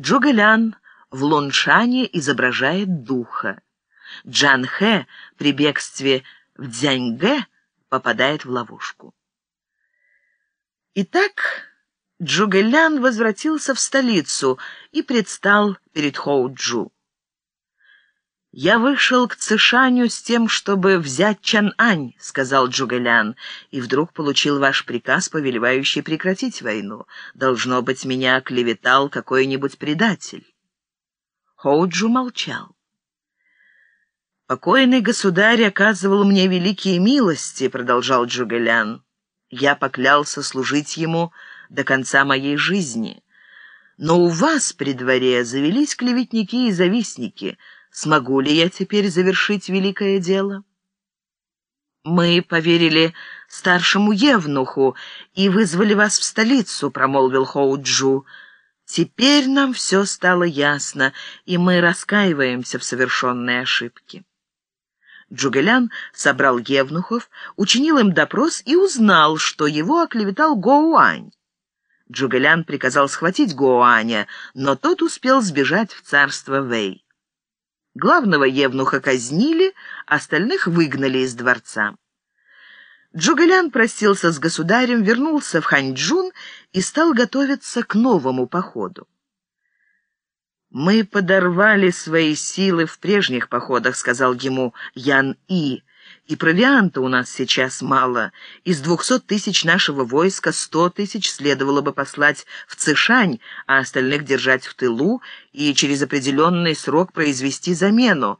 Джугэлян в Луншане изображает духа. Джан Хэ при бегстве в Дзяньгэ попадает в ловушку. Итак, Джугэлян возвратился в столицу и предстал перед Хоуджу. «Я вышел к Цишаню с тем, чтобы взять Чан-Ань», — сказал Джугэлян, «и вдруг получил ваш приказ, повелевающий прекратить войну. Должно быть, меня оклеветал какой-нибудь предатель». Хоуджу молчал. «Покойный государь оказывал мне великие милости», — продолжал Джугэлян. «Я поклялся служить ему до конца моей жизни. Но у вас при дворе завелись клеветники и завистники» смогу ли я теперь завершить великое дело? «Мы поверили старшему Евнуху и вызвали вас в столицу», — промолвил Хоуджу. «Теперь нам все стало ясно, и мы раскаиваемся в совершенной ошибке». Джугелян собрал евнухов, учинил им допрос и узнал, что его оклеветал Гоуань. Джугелян приказал схватить Гоуаня, но тот успел сбежать в царство Вэй. Главного евнуха казнили, остальных выгнали из дворца. Джугэлян простился с государем, вернулся в Ханьчжун и стал готовиться к новому походу. «Мы подорвали свои силы в прежних походах», — сказал ему Ян И, и провианта у нас сейчас мало. Из двухсот тысяч нашего войска сто тысяч следовало бы послать в Цишань, а остальных держать в тылу и через определенный срок произвести замену.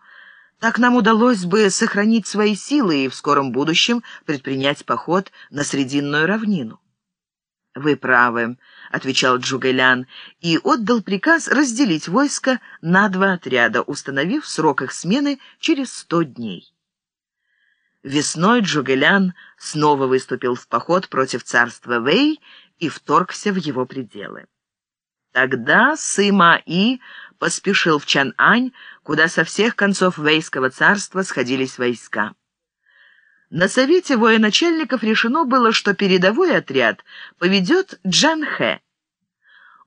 Так нам удалось бы сохранить свои силы и в скором будущем предпринять поход на Срединную равнину. «Вы правы», — отвечал Джугэлян, и отдал приказ разделить войско на два отряда, установив срок их смены через сто дней. Весной Джугелян снова выступил в поход против царства Вэй и вторгся в его пределы. Тогда Сыма-И поспешил в Чан-Ань, куда со всех концов Вэйского царства сходились войска. На совете военачальников решено было, что передовой отряд поведет Джан-Хэ.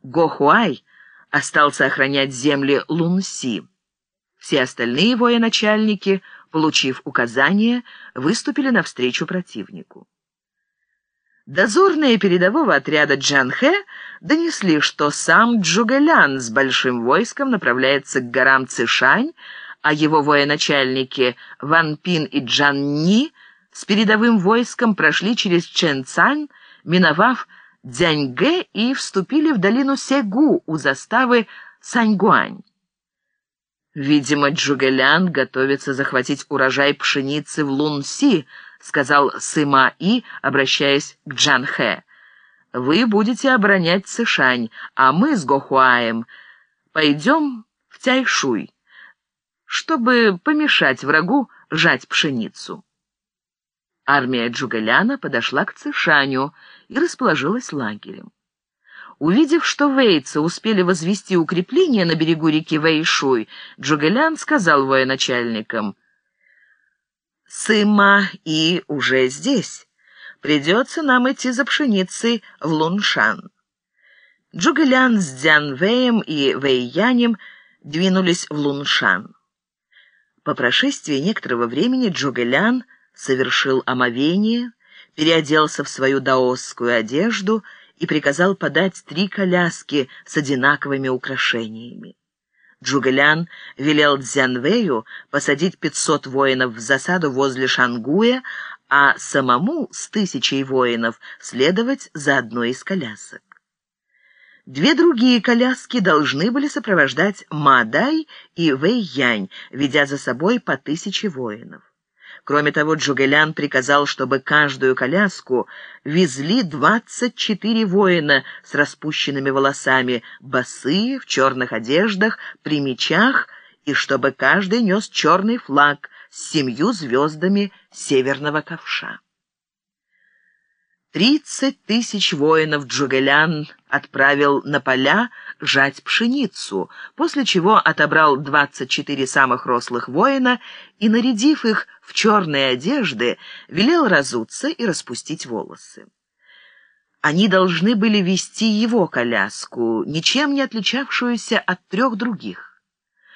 Го-Хуай остался охранять земли Лун-Си. Все остальные военачальники – получив указание, выступили навстречу противнику. Дозорные передового отряда Джанхэ донесли, что сам Джугэлян с большим войском направляется к горам Цишань, а его военачальники Ван Пин и Джан Ни с передовым войском прошли через Чэнцань, миновав Дзяньгэ и вступили в долину Сегу у заставы Саньгуань. «Видимо, Джугелян готовится захватить урожай пшеницы в Лунси», — сказал Сыма-И, обращаясь к Джанхэ. «Вы будете оборонять Цишань, а мы с Гохуаем пойдем в Тяйшуй, чтобы помешать врагу жать пшеницу». Армия Джугеляна подошла к Цишаню и расположилась лагерем. Увидев, что вейцы успели возвести укрепление на берегу реки Вэйшуй, Джугэлян сказал военачальникам, «Сыма и уже здесь. Придется нам идти за пшеницей в Луншан». Джугэлян с Дзянвэем и Вэйянем двинулись в Луншан. По прошествии некоторого времени Джугэлян совершил омовение, переоделся в свою даосскую одежду — и приказал подать три коляски с одинаковыми украшениями. Джугэлян велел Дзянвэю посадить пятьсот воинов в засаду возле Шангуя, а самому с тысячей воинов следовать за одной из колясок. Две другие коляски должны были сопровождать Мадай и Вэйянь, ведя за собой по тысяче воинов. Кроме того, Джугелян приказал, чтобы каждую коляску везли двадцать четыре воина с распущенными волосами, босые, в черных одеждах, при мечах, и чтобы каждый нес черный флаг с семью звездами северного ковша. Тридцать тысяч воинов Джугелян отправил на поля жать пшеницу, после чего отобрал двадцать четыре самых рослых воина и, нарядив их в черные одежды, велел разуться и распустить волосы. Они должны были вести его коляску, ничем не отличавшуюся от трех других.